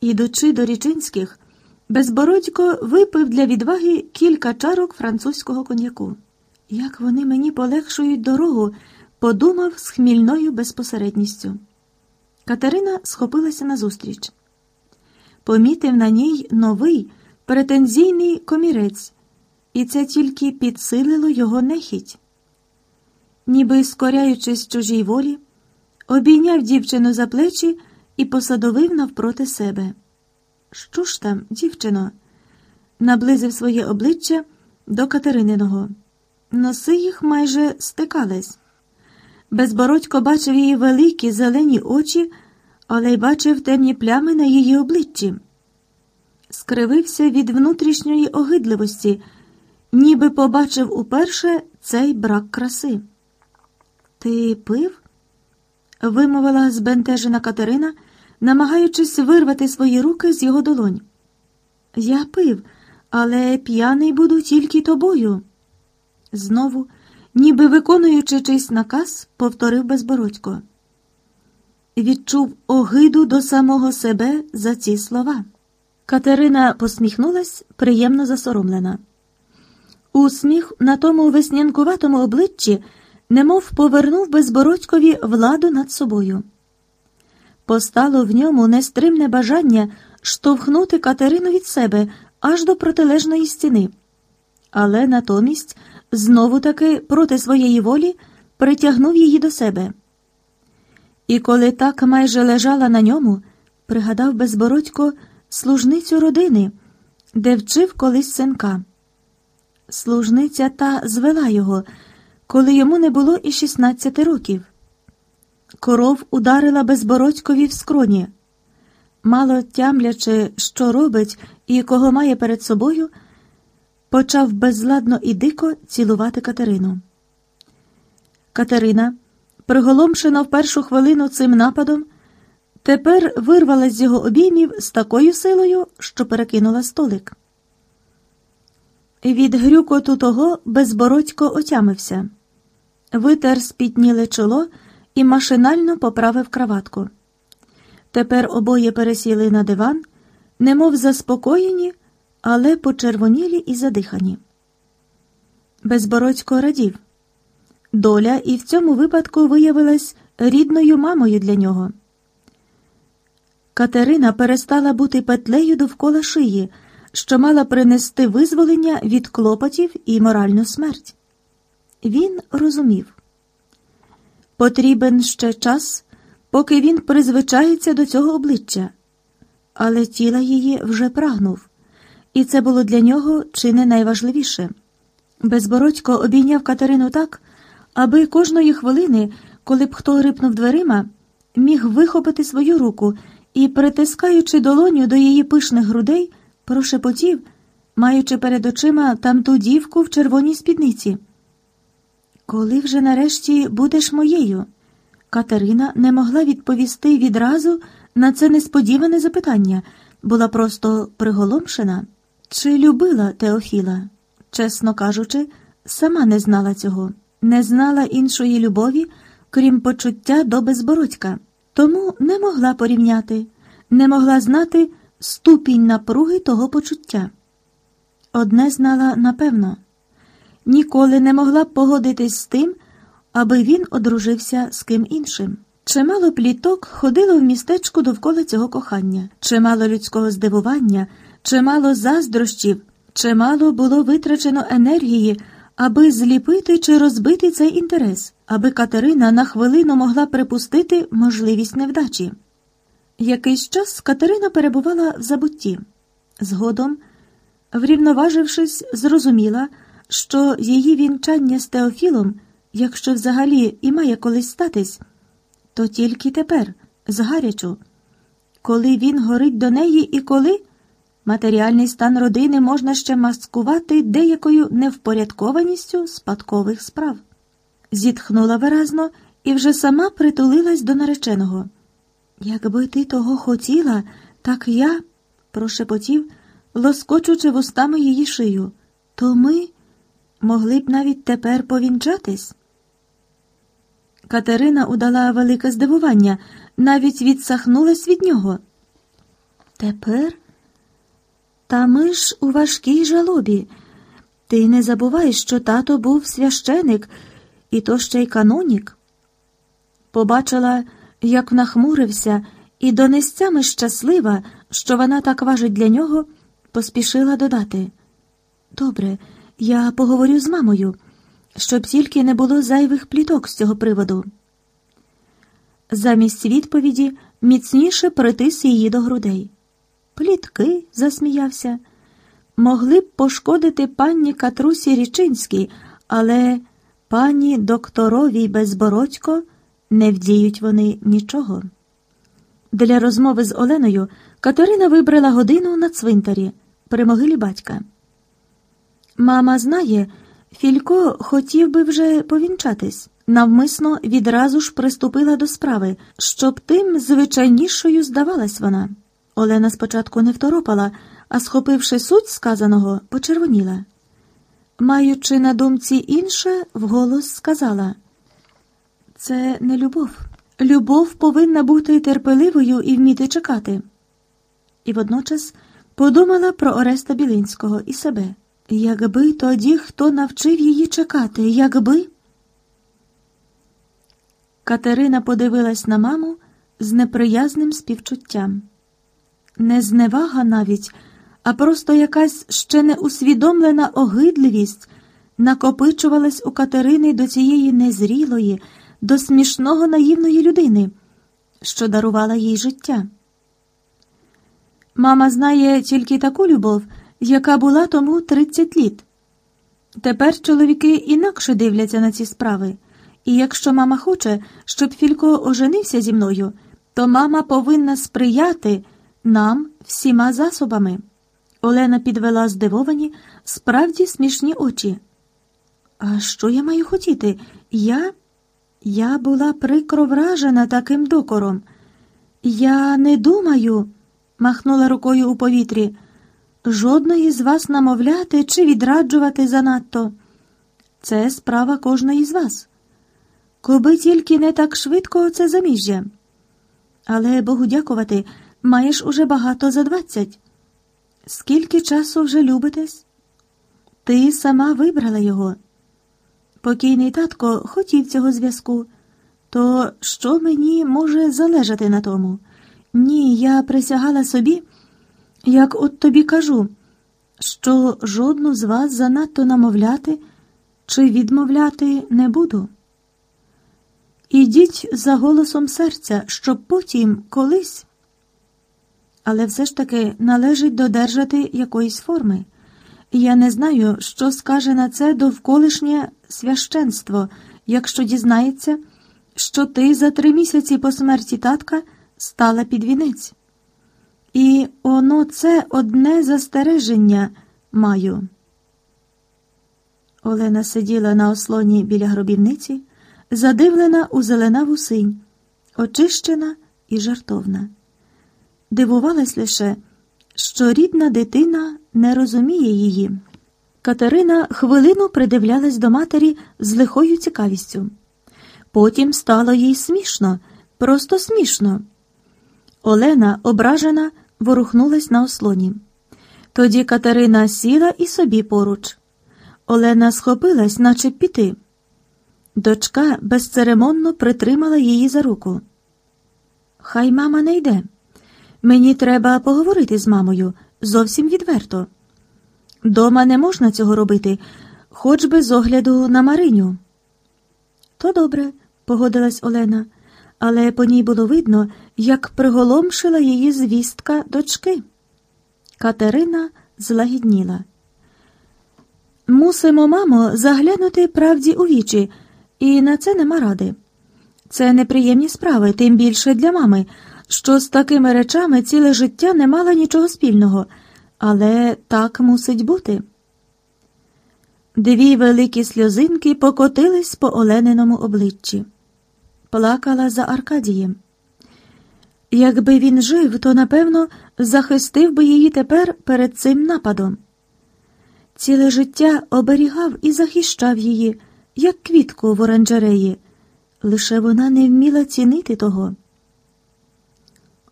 Ідучи до річинських, безбородько випив для відваги кілька чарок французького коньяку. Як вони мені полегшують дорогу, подумав з хмільною безпосередністю. Катерина схопилася назустріч. Помітив на ній новий претензійний комірець, і це тільки підсилило його нехіть. Ніби скоряючись чужій волі, обійняв дівчину за плечі і посадовив навпроти себе. Що ж там, дівчино? наблизив своє обличчя до Катерининого. Носи їх майже стикались. Безбородько бачив її великі зелені очі, але й бачив темні плями на її обличчі. Скривився від внутрішньої огидливості, ніби побачив уперше цей брак краси. Ти пив? вимовила збентежена Катерина, намагаючись вирвати свої руки з його долонь. Я пив, але п'яний буду тільки тобою. Знову, ніби виконуючи чийсь наказ, повторив безбородько. Відчув огиду до самого себе за ці слова. Катерина посміхнулась, приємно засоромлена. Усміх на тому веснянкуватому обличчі немов повернув безбородькові владу над собою. Постало в ньому нестримне бажання штовхнути Катерину від себе аж до протилежної стіни, але натомість знову таки проти своєї волі притягнув її до себе. І коли так майже лежала на ньому, пригадав безбородько служницю родини, де вчив колись синка. Служниця та звела його, коли йому не було і 16 років. Коров ударила безбородькові в скроні. Мало тямлячи, що робить і кого має перед собою, почав безладно і дико цілувати Катерину. Катерина, приголомшена в першу хвилину цим нападом, тепер вирвалась з його обіймів з такою силою, що перекинула столик. Від грюкоту того безбородько отямився, витер спітніле чоло і машинально поправив краватку. Тепер обоє пересіли на диван, немов заспокоєні, але почервонілі і задихані. Безбородько радів. Доля і в цьому випадку виявилась рідною мамою для нього. Катерина перестала бути петлею довкола шиї, що мала принести визволення від клопотів і моральну смерть. Він розумів потрібен ще час, поки він призвичається до цього обличчя, але тіла її вже прагнув, і це було для нього чи не найважливіше. Безбородько обійняв Катерину так, аби кожної хвилини, коли б хто рипнув дверима, міг вихопити свою руку і, притискаючи долоню до її пишних грудей, прошепотів, маючи перед очима тамту дівку в червоній спідниці. Коли вже нарешті будеш моєю? Катерина не могла відповісти відразу на це несподіване запитання, була просто приголомшена. Чи любила Теофіла? Чесно кажучи, сама не знала цього, не знала іншої любові, крім почуття до безбородька, тому не могла порівняти, не могла знати ступінь напруги того почуття. Одне знала напевно ніколи не могла б погодитись з тим, аби він одружився з ким іншим. Чимало пліток ходило в містечку довкола цього кохання, чимало людського здивування, чимало заздрощів, чимало було витрачено енергії, аби зліпити чи розбити цей інтерес, аби Катерина на хвилину могла припустити можливість невдачі. Якийсь час Катерина перебувала в забутті. Згодом, врівноважившись, зрозуміла, що її вінчання з Теофілом, якщо взагалі і має колись статись, то тільки тепер, згарячу, коли він горить до неї і коли матеріальний стан родини можна ще маскувати деякою невпорядкованістю спадкових справ. Зітхнула виразно і вже сама притулилась до нареченого. Якби ти того хотіла, так я, прошепотів, лоскочучи вустами її шию, то ми могли б навіть тепер повінчатись. Катерина удала велике здивування, навіть відсахнулась від нього. Тепер? Та ми ж у важкій жалобі. Ти не забувай, що тато був священик, і то ще й канонік. Побачила, як нахмурився, і донестями щаслива, що вона так важить для нього, поспішила додати. Добре, я поговорю з мамою, щоб тільки не було зайвих пліток з цього приводу. Замість відповіді міцніше притис її до грудей. Плітки, засміявся, могли б пошкодити пані Катрусі Річинській, але пані докторовій Безбородько не вдіють вони нічого. Для розмови з Оленою Катерина вибрала годину на цвинтарі при могилі батька. Мама знає, Філько хотів би вже повінчатись. Навмисно відразу ж приступила до справи, щоб тим звичайнішою здавалась вона. Олена спочатку не второпала, а, схопивши суть сказаного, почервоніла. Маючи на думці інше, вголос сказала це не любов. Любов повинна бути терпеливою і вміти чекати. І водночас подумала про Ореста Білинського і себе. Якби тоді хто навчив її чекати, якби. Катерина подивилась на маму з неприязним співчуттям. Не зневага навіть, а просто якась ще не усвідомлена огидливість накопичувалась у Катерини до цієї незрілої, до смішного наївної людини, що дарувала їй життя. Мама знає тільки таку любов, яка була тому 30 літ. Тепер чоловіки інакше дивляться на ці справи. І якщо мама хоче, щоб Філько оженився зі мною, то мама повинна сприяти нам всіма засобами. Олена підвела здивовані, справді смішні очі. А що я маю хотіти? Я Я була прикро вражена таким докором. Я не думаю, махнула рукою у повітрі, жодної з вас намовляти чи відраджувати занадто. Це справа кожної з вас. Коби тільки не так швидко це заміжжя. Але Богу дякувати, маєш уже багато за двадцять. Скільки часу вже любитесь? Ти сама вибрала його. Покійний татко хотів цього зв'язку. То що мені може залежати на тому? Ні, я присягала собі, як от тобі кажу, що жодну з вас занадто намовляти чи відмовляти не буду. Ідіть за голосом серця, щоб потім колись. Але все ж таки належить додержати якоїсь форми. Я не знаю, що скаже на це довколишнє священство, якщо дізнається, що ти за три місяці по смерті татка стала під вінець. І оно це одне застереження маю. Олена сиділа на ослоні біля гробівниці задивлена у зеленаву синь, очищена і жартовна. Дивувалась лише, що рідна дитина не розуміє її. Катерина хвилину придивлялась до матері з лихою цікавістю. Потім стало їй смішно, просто смішно. Олена, ображена, ворухнулась на ослоні. Тоді Катерина сіла і собі поруч. Олена схопилась, наче піти. Дочка безцеремонно притримала її за руку. Хай мама не йде. Мені треба поговорити з мамою зовсім відверто. Дома не можна цього робити, хоч би з огляду на Мариню. То добре, погодилась Олена, але по ній було видно, як приголомшила її звістка дочки. Катерина злагідніла. Мусимо, мамо, заглянути правді у вічі. І на це нема ради. Це неприємні справи, тим більше для мами, що з такими речами ціле життя не мала нічого спільного, але так мусить бути. Дві великі сльозинки покотились по олениному обличчі. Плакала за Аркадієм. Якби він жив, то напевно захистив би її тепер перед цим нападом. Ціле життя оберігав і захищав її як квітку в оранжереї, лише вона не вміла цінити того.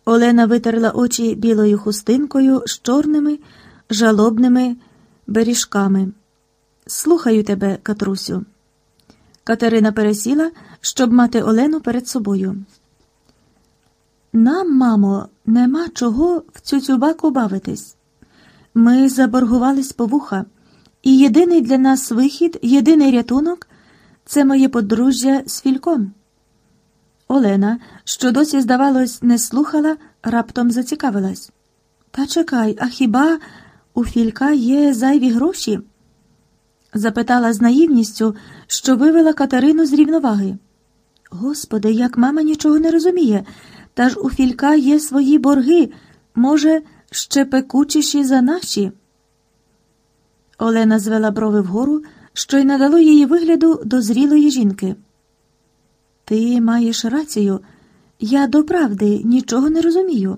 Олена витерла очі білою хустинкою з чорними жалобними беріжками. Слухаю тебе, Катрусю. Катерина пересіла, щоб мати Олену перед собою. Нам, мамо, нема чого в цю цюбаку бавитись. Ми заборгувались по вуха, і єдиний для нас вихід, єдиний рятунок це моє подружжя з фільком. Олена, що досі, здавалось, не слухала, раптом зацікавилась. Та чекай, а хіба у філька є зайві гроші? запитала з наївністю, що вивела Катерину з рівноваги. Господи, як мама нічого не розуміє, та ж у філька є свої борги, може, ще пекучіші за наші. Олена звела брови вгору, що й надало її вигляду дозрілої жінки. Ти маєш рацію, я до правди нічого не розумію.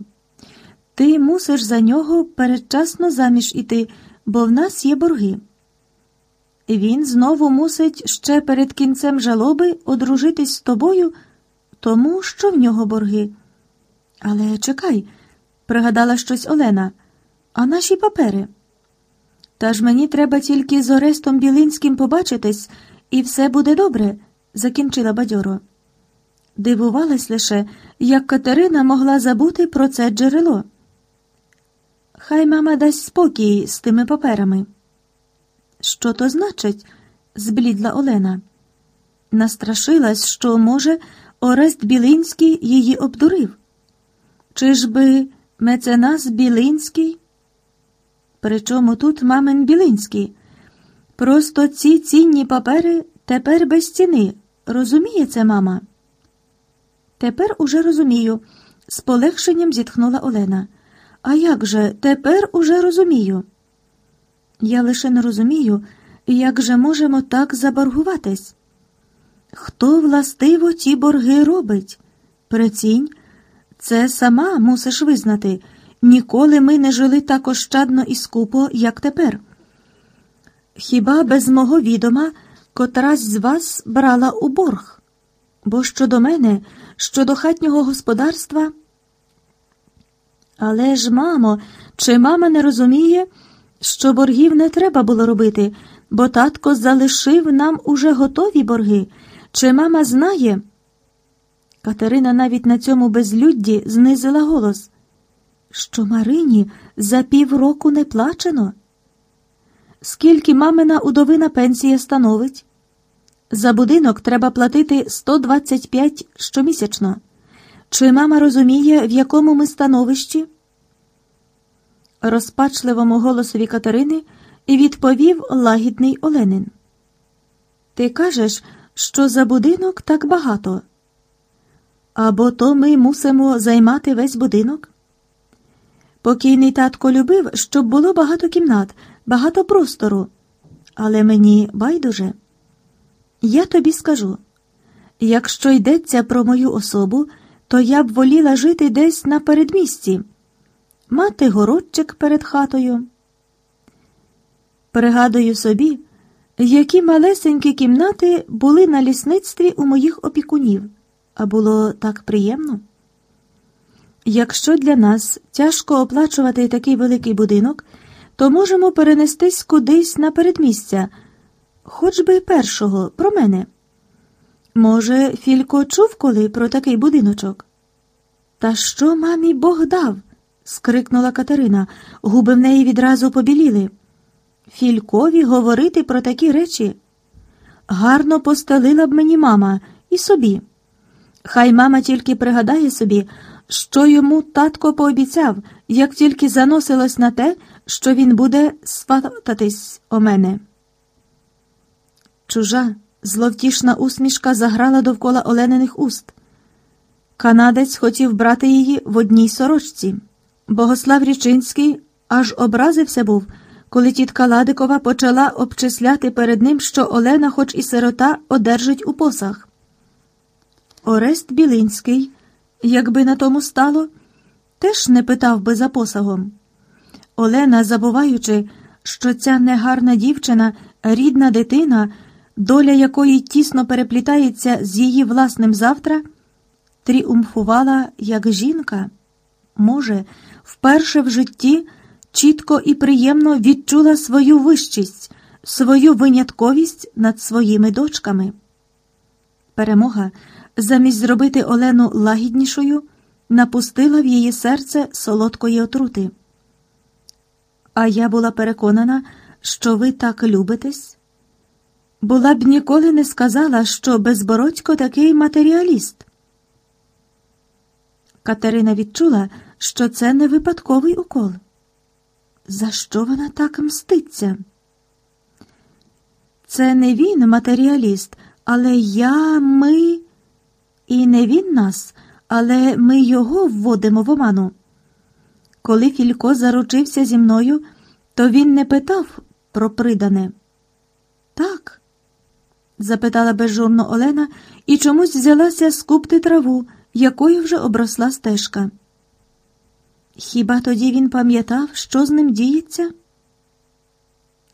Ти мусиш за нього передчасно заміж іти, бо в нас є борги. Він знову мусить ще перед кінцем жалоби одружитись з тобою, тому що в нього борги. Але чекай, пригадала щось Олена, а наші папери. Та ж мені треба тільки з Орестом Білинським побачитись, і все буде добре, закінчила бадьоро. Дивувалась лише, як Катерина могла забути про це джерело. Хай мама дасть спокій з тими паперами. Що то значить? зблідла Олена. Настрашилась, що, може, Орест Білинський її обдурив. Чи ж би меценас Білинський? Причому тут мамин Білинський? Просто ці цінні папери тепер без ціни. Розуміє це мама? Тепер уже розумію, з полегшенням зітхнула Олена. А як же тепер уже розумію? Я лише не розумію, як же можемо так заборгуватись? Хто властиво ті борги робить? Прицінь, це сама мусиш визнати. Ніколи ми не жили так ощадно і скупо, як тепер. Хіба без мого відома котрась з вас брала у борг? Бо щодо мене, щодо хатнього господарства. Але ж, мамо, чи мама не розуміє, що боргів не треба було робити, бо татко залишив нам уже готові борги? Чи мама знає? Катерина навіть на цьому безлюдді знизила голос, що Марині за півроку не плачено. Скільки мамина удовина пенсія становить? За будинок треба платити 125 щомісячно. Чи мама розуміє, в якому ми становищі? Розпачливому голосові Катерини відповів лагідний Оленин. Ти кажеш, що за будинок так багато. Або то ми мусимо займати весь будинок. Покійний татко любив, щоб було багато кімнат, багато простору, але мені байдуже. Я тобі скажу якщо йдеться про мою особу, то я б воліла жити десь на передмісті, мати городчик перед хатою. Пригадую собі, які малесенькі кімнати були на лісництві у моїх опікунів, а було так приємно. Якщо для нас тяжко оплачувати такий великий будинок, то можемо перенестись кудись на передмістя, хоч би першого, про мене. Може, Філько чув коли про такий будиночок? Та що мамі Бог дав? Скрикнула Катерина. Губи в неї відразу побіліли. Фількові говорити про такі речі. Гарно постелила б мені мама і собі. Хай мама тільки пригадає собі, що йому татко пообіцяв, як тільки заносилось на те, що він буде свататись о мене. Чужа, зловтішна усмішка заграла довкола олениних уст. Канадець хотів брати її в одній сорочці. Богослав Річинський аж образився був, коли тітка Ладикова почала обчисляти перед ним, що Олена, хоч і сирота, одержить у посах. Орест Білинський, якби на тому стало, теж не питав би за посагом. Олена, забуваючи, що ця негарна дівчина, рідна дитина, доля якої тісно переплітається з її власним завтра, тріумфувала як жінка. Може, вперше в житті чітко і приємно відчула свою вищість, свою винятковість над своїми дочками. Перемога, замість зробити Олену лагіднішою, напустила в її серце солодкої отрути. А я була переконана, що ви так любитесь. Була б ніколи не сказала, що безбородько такий матеріаліст. Катерина відчула, що це не випадковий укол. За що вона так мститься? Це не він матеріаліст, але я, ми, і не він нас, але ми його вводимо в оману. Коли Філько заручився зі мною, то він не питав про придане. Так? запитала безжурно Олена і чомусь взялася скупти траву, якою вже обросла стежка. Хіба тоді він пам'ятав, що з ним діється?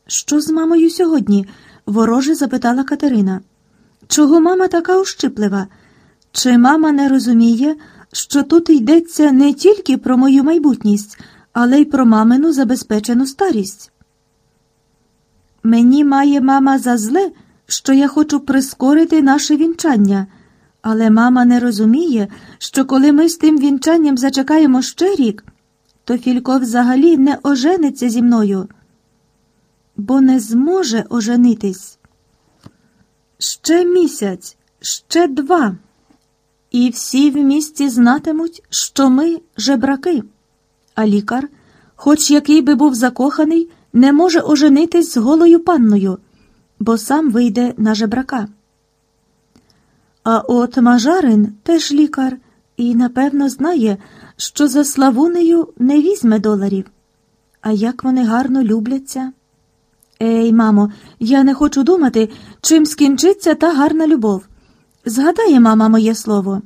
Що з мамою сьогодні? вороже запитала Катерина. Чого мама така ущиплива? Чи мама не розуміє, що тут йдеться не тільки про мою майбутність, але й про мамину забезпечену старість? Мені має мама за зле, що я хочу прискорити наше вінчання, але мама не розуміє, що коли ми з тим вінчанням зачекаємо ще рік, то Філько взагалі не ожениться зі мною, бо не зможе оженитись. Ще місяць, ще два, і всі в місті знатимуть, що ми жебраки, а лікар, хоч який би був закоханий, не може оженитись з голою панною, бо сам вийде на жебрака. А от Мажарин теж лікар і, напевно, знає, що за Славунею не візьме доларів. А як вони гарно любляться. Ей, мамо, я не хочу думати, чим скінчиться та гарна любов. Згадає мама моє слово.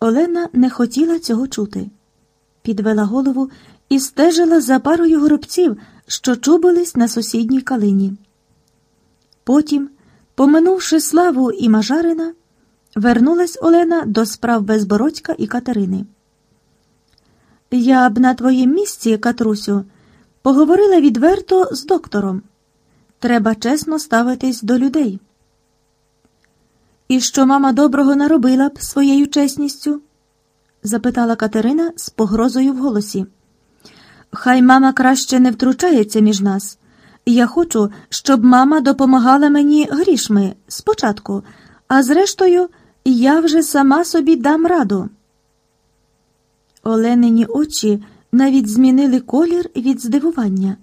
Олена не хотіла цього чути. Підвела голову і стежила за парою горобців, що чубились на сусідній калині. Потім, поминувши славу і Мажарина, вернулась Олена до справ Безбородька і Катерини. Я б на твоїм місці, Катрусю, поговорила відверто з доктором. Треба чесно ставитись до людей. І що мама доброго наробила б своєю чесністю? запитала Катерина з погрозою в голосі. Хай мама краще не втручається між нас. Я хочу, щоб мама допомагала мені грішми спочатку, а зрештою, я вже сама собі дам раду. Оленині очі навіть змінили колір від здивування.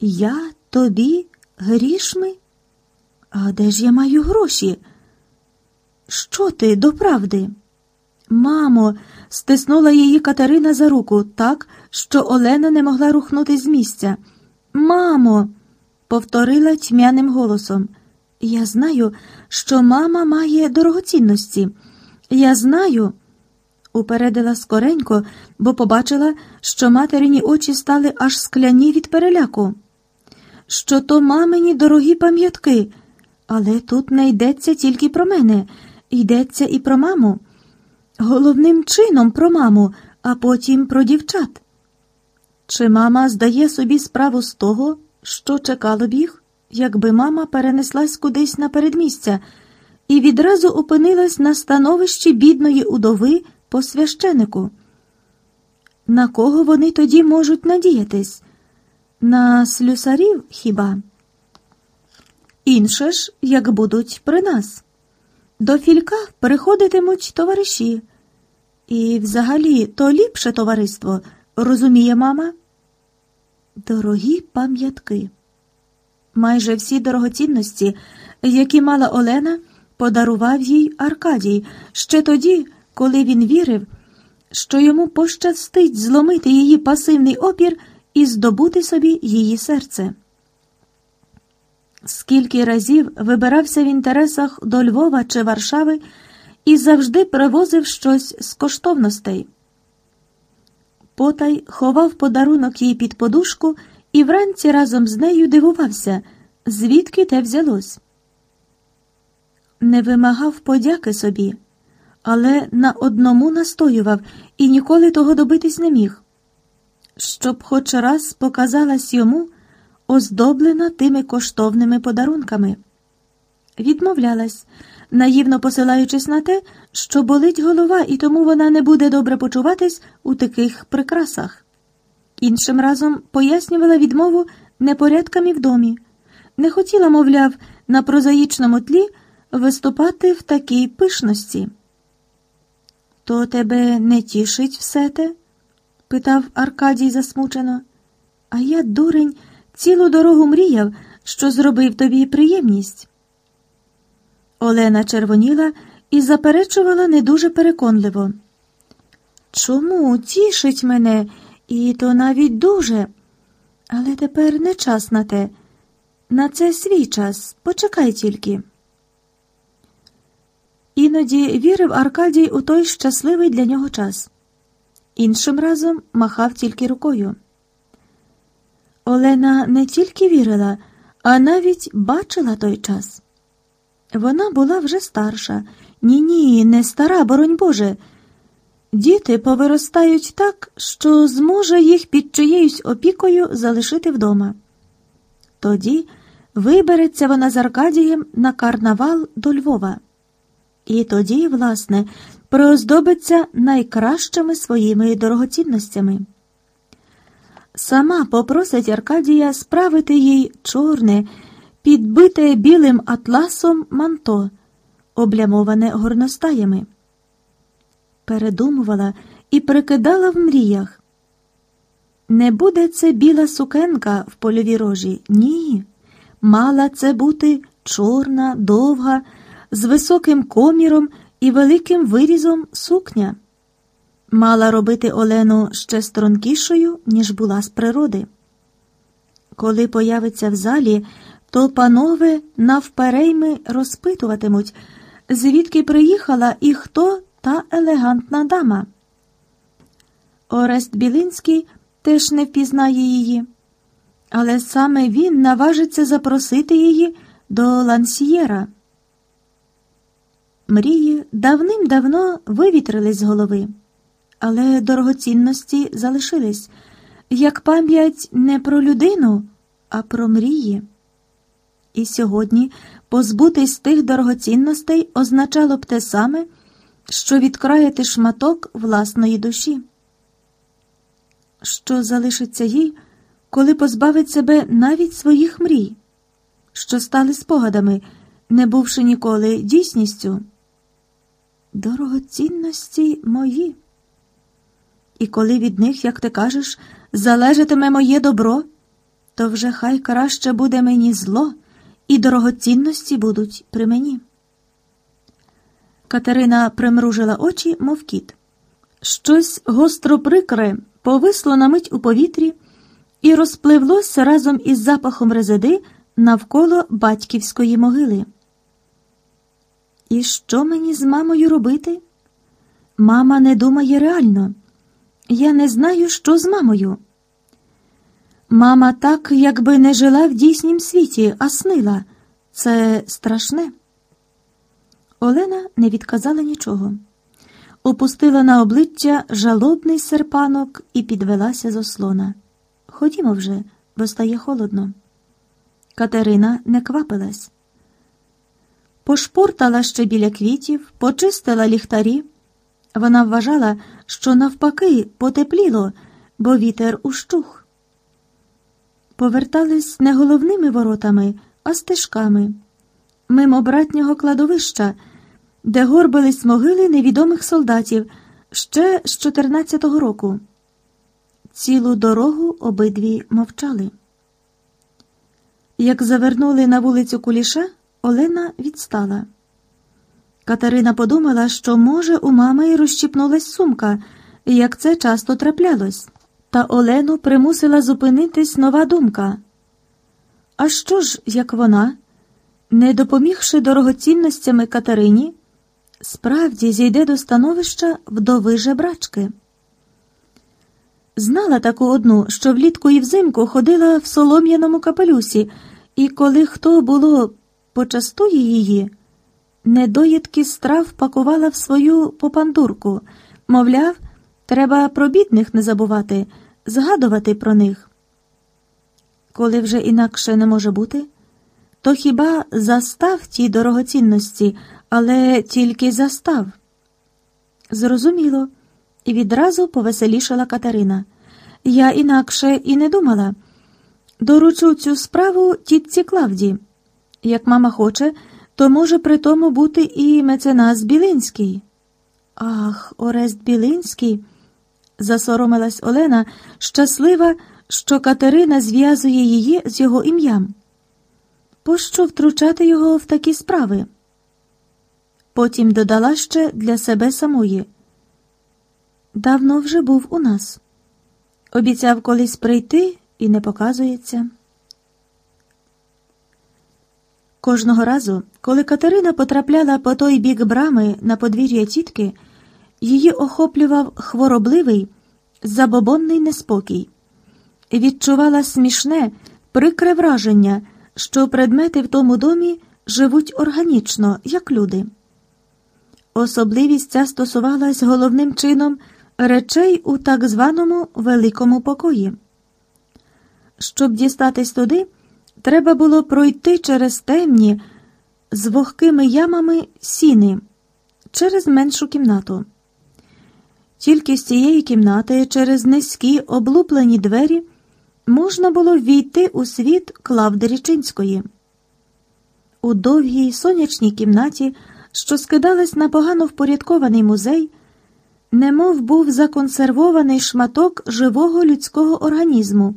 Я тобі грішми? А де ж я маю гроші? Що ти до правди? Мамо, стиснула її Катерина за руку так, що Олена не могла рухнути з місця. Мамо, повторила тьмяним голосом. Я знаю, що мама має дорогоцінності. Я знаю, упередила скоренько, бо побачила, що материні очі стали аж скляні від переляку. Що то мамині дорогі пам'ятки, але тут не йдеться тільки про мене, йдеться і про маму. Головним чином про маму, а потім про дівчат. Чи мама здає собі справу з того, що чекало б їх, якби мама перенеслась кудись на передмістя і відразу опинилась на становищі бідної удови по священику? На кого вони тоді можуть надіятись? На слюсарів хіба? Інше ж, як будуть при нас. До філька приходитимуть товариші. І взагалі то ліпше товариство, розуміє мама? Дорогі пам'ятки. Майже всі дорогоцінності, які мала Олена, подарував їй Аркадій ще тоді, коли він вірив, що йому пощастить зломити її пасивний опір і здобути собі її серце. Скільки разів вибирався в інтересах до Львова чи Варшави і завжди привозив щось з коштовностей. Потай ховав подарунок їй під подушку і вранці разом з нею дивувався, звідки те взялось. Не вимагав подяки собі, але на одному настоював і ніколи того добитись не міг, щоб хоч раз показалась йому оздоблена тими коштовними подарунками. Відмовлялась, наївно посилаючись на те, що болить голова, і тому вона не буде добре почуватись у таких прикрасах. Іншим разом пояснювала відмову непорядками в домі, не хотіла, мовляв, на прозаїчному тлі виступати в такій пишності. То тебе не тішить все те? питав Аркадій засмучено. А я, дурень, цілу дорогу мріяв, що зробив тобі приємність. Олена червоніла і заперечувала не дуже переконливо. Чому тішить мене, і то навіть дуже? Але тепер не час на те. На це свій час. Почекай тільки. Іноді вірив Аркадій у той щасливий для нього час. Іншим разом махав тільки рукою. Олена не тільки вірила, а навіть бачила той час. Вона була вже старша. Ні, ні, не стара, боронь Боже. Діти повиростають так, що зможе їх під чиєюсь опікою залишити вдома. Тоді вибереться вона з Аркадієм на карнавал до Львова. І тоді, власне, прооздобиться найкращими своїми дорогоцінностями. Сама попросить Аркадія справити їй чорне, підбите білим атласом манто, облямоване горностаями. Передумувала і прикидала в мріях. Не буде це біла сукенка в польовій рожі, ні. Мала це бути чорна, довга, з високим коміром і великим вирізом сукня. Мала робити Олену ще стрункішою, ніж була з природи. Коли появиться в залі, то панове навперейми розпитуватимуть, звідки приїхала і хто та елегантна дама. Орест Білинський теж не впізнає її, але саме він наважиться запросити її до лансьєра. Мрії давним-давно вивітрились з голови, але дорогоцінності залишились як пам'ять не про людину, а про мрії. І сьогодні позбутись тих дорогоцінностей означало б те саме, що відкраїти шматок власної душі. Що залишиться їй, коли позбавить себе навіть своїх мрій, що стали спогадами, не бувши ніколи дійсністю. Дорогоцінності мої. І коли від них, як ти кажеш, залежатиме моє добро, то вже хай краще буде мені зло, і дорогоцінності будуть при мені. Катерина примружила очі, мов кіт. Щось гостро прикре повисло на мить у повітрі і розпливлося разом із запахом резиди навколо батьківської могили. І що мені з мамою робити? Мама не думає реально. Я не знаю, що з мамою. Мама так, якби не жила в дійснім світі, а снила. Це страшне. Олена не відказала нічого. Опустила на обличчя жалобний серпанок і підвелася з ослона. Ходімо вже, бо стає холодно. Катерина не квапилась. Пошпортала ще біля квітів, почистила ліхтарі. Вона вважала, що навпаки потепліло, бо вітер ущух. Повертались не головними воротами, а стежками, мимо братнього кладовища, де горбились могили невідомих солдатів ще з 14-го року. Цілу дорогу обидві мовчали. Як завернули на вулицю Куліша, Олена відстала. Катерина подумала, що, може, у мами розщіпнулась сумка, як це часто траплялось, та Олену примусила зупинитись нова думка. А що ж, як вона, не допомігши дорогоцінностями Катерині, справді зійде до становища вдови жебрачки? Знала таку одну, що влітку і взимку ходила в солом'яному капелюсі, і коли хто було почастує її недоїдки страв пакувала в свою попандурку, мовляв, треба про бідних не забувати, згадувати про них. Коли вже інакше не може бути, то хіба застав ті дорогоцінності, але тільки застав. Зрозуміло, і відразу повеселішала Катерина. Я інакше і не думала. Доручу цю справу тітці Клавді. Як мама хоче, то може при тому бути і меценас Білинський. Ах, Орест Білинський, засоромилась Олена, щаслива, що Катерина зв'язує її з його ім'ям. Пощо втручати його в такі справи? Потім додала ще для себе самої. Давно вже був у нас. Обіцяв колись прийти і не показується. Кожного разу, коли Катерина потрапляла по той бік брами на подвір'я тітки, її охоплював хворобливий, забобонний неспокій. Відчувала смішне, прикре враження, що предмети в тому домі живуть органічно, як люди. Особливість ця стосувалась головним чином речей у так званому великому покої. Щоб дістатись туди, треба було пройти через темні з вогкими ямами сіни через меншу кімнату. Тільки з цієї кімнати, через низькі облуплені двері, можна було війти у світ Клавди Річинської. У довгій сонячній кімнаті, що скидалась на погано впорядкований музей, немов був законсервований шматок живого людського організму,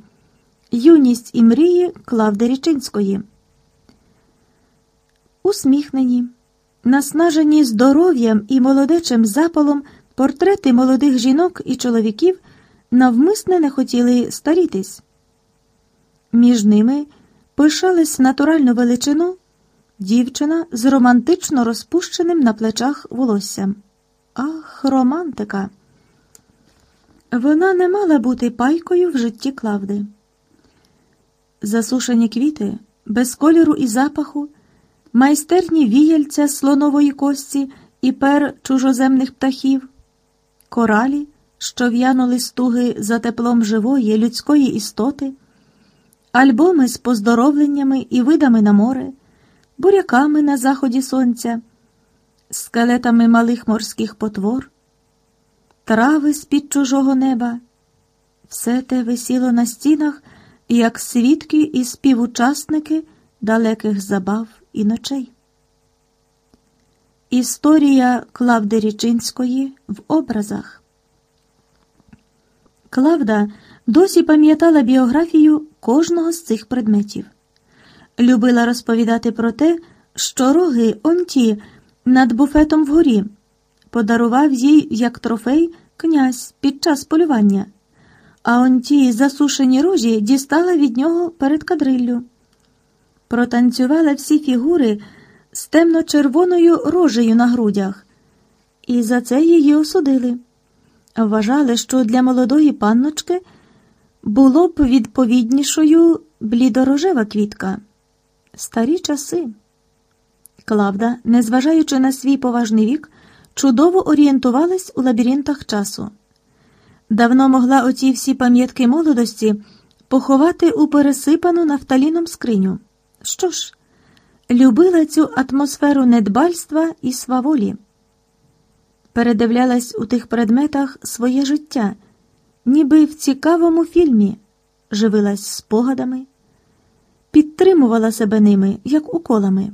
юність і мрії Клавди Річинської. Усміхнені, наснажені здоров'ям і молодечим запалом портрети молодих жінок і чоловіків навмисне не хотіли старітись. Між ними пишались натуральну величину дівчина з романтично розпущеним на плечах волоссям. Ах, романтика! Вона не мала бути пайкою в житті Клавди. Засушені квіти, без кольору і запаху, майстерні віяльця слонової кості і пер чужоземних птахів, коралі, що в'янули стуги за теплом живої людської істоти, альбоми з поздоровленнями і видами на море, буряками на заході сонця скелетами малих морських потвор, трави з-під чужого неба. Все те висіло на стінах, як свідки і співучасники далеких забав і ночей. Історія Клавди Річинської в образах. Клавда досі пам'ятала біографію кожного з цих предметів. Любила розповідати про те, що роги онті над буфетом вгорі, подарував їй як трофей князь під час полювання, а он ті засушені рожі дістала від нього перед кадриллю. Протанцювала всі фігури з темно-червоною рожею на грудях, і за це її осудили. Вважали, що для молодої панночки було б відповіднішою блідорожева квітка. Старі часи. Клавда, незважаючи на свій поважний вік, чудово орієнтувалась у лабіринтах часу. Давно могла оті всі пам'ятки молодості поховати у пересипану нафталіном скриню. Що ж, любила цю атмосферу недбальства і сваволі, передивлялась у тих предметах своє життя, ніби в цікавому фільмі, живилась спогадами, підтримувала себе ними, як уколами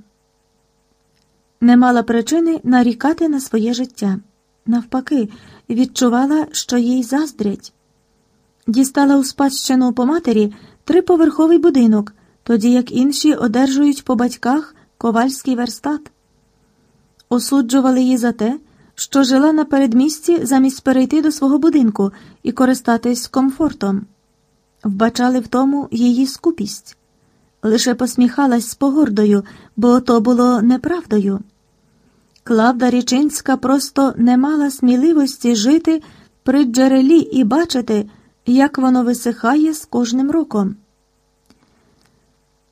не мала причини нарікати на своє життя. Навпаки, відчувала, що їй заздрять. Дістала у спадщину по матері триповерховий будинок, тоді як інші одержують по батьках ковальський верстат. Осуджували її за те, що жила на передмісті замість перейти до свого будинку і користатись комфортом. Вбачали в тому її скупість, лише посміхалась з погордою, бо то було неправдою. Клавда Річинська просто не мала сміливості жити при джерелі і бачити, як воно висихає з кожним роком.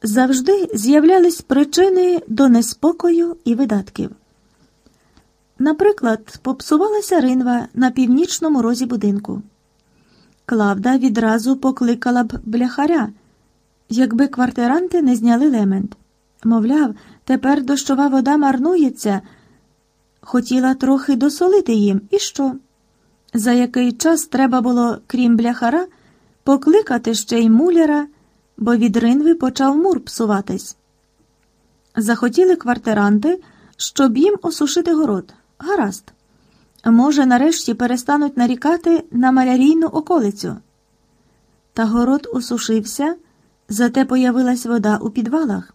Завжди з'являлись причини до неспокою і видатків. Наприклад, попсувалася ринва на північному розі будинку. Клавда відразу покликала б бляхаря, якби квартиранти не зняли лемент. Мовляв, тепер дощова вода марнується, хотіла трохи досолити їм, і що? За який час треба було, крім бляхара, покликати ще й муляра, бо від ринви почав мур псуватись. Захотіли квартиранти, щоб їм осушити город. Гаразд. Може, нарешті перестануть нарікати на малярійну околицю. Та город осушився, зате появилась вода у підвалах.